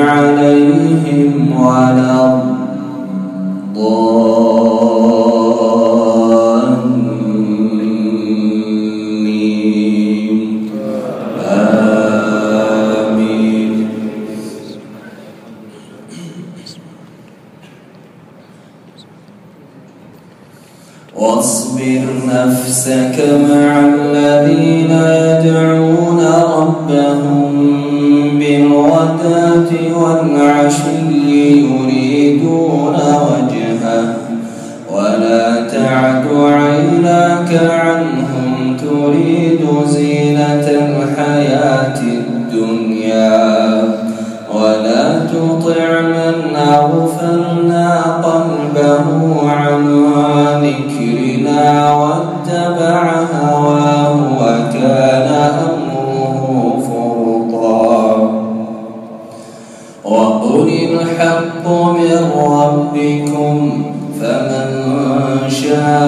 عليهم ولا آمين. واصبر نفسك مع تريد زينة الحياة الدنيا ولا تطع من أغفلنا قلبه عن ذكرنا واتبع هواه وكان أمره فرطا. وقل الحق من ربكم فمن شاء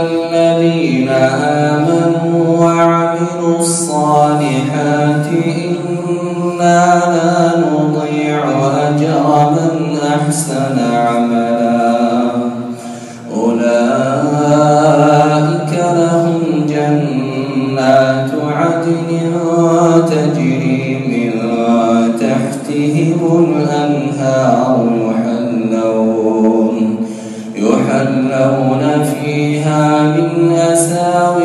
الذين آمنوا وعملوا الصالحات إنا لا نضيع أجر من أحسن عملا. أولئك لهم جنات عدن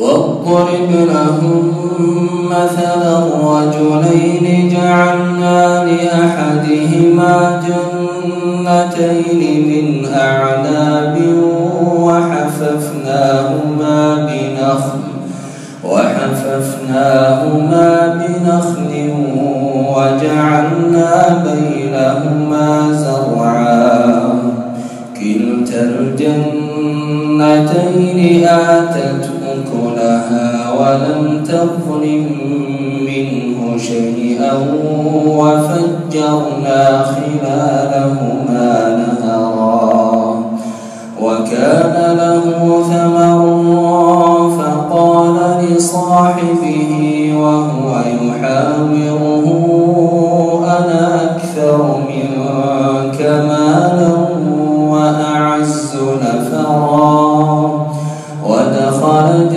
واضرب لهم مثلا رجلين جعلنا لأحدهما جنتين من أعناب وحففناهما بنخل وحففناهما بنخل وجعلنا بينهما زرعا. كلتا الجنتين آتت ولم تظلم منه شيئا وفجرنا خلالهما نهرا وكان له ثمر فقال لصاحبه وهو يحاوره أنا أكثر منك مالا وأعز نفرا. ودخل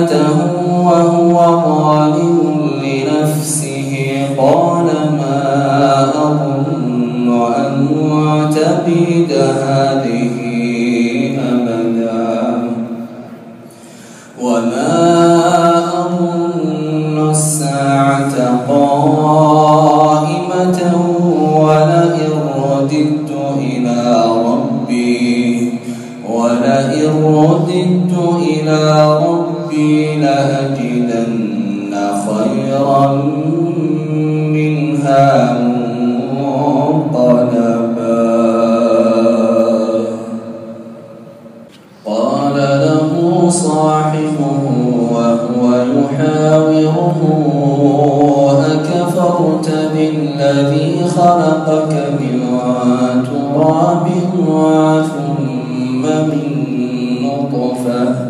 جنته وهو ظالم لنفسه. قال ما أظن أن تبيد هذه أبدا. وما أظن الساعة قائمة ولئن رددت إلى ربي. ولئن رددت إلى ربي لأجدن خيرا منها منقلبا قال له صاحبه وهو يحاوره أكفرت بالذي خلقك من تراب ثم من نطفة؟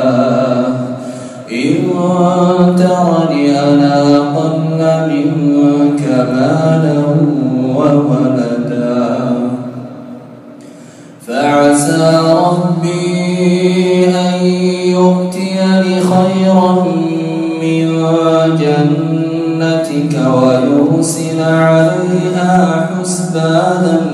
ترني أنا قل منك مالا وولدا. فعسى ربي أن يؤتيني خيرا من جنتك ويرسل عليها حسبانا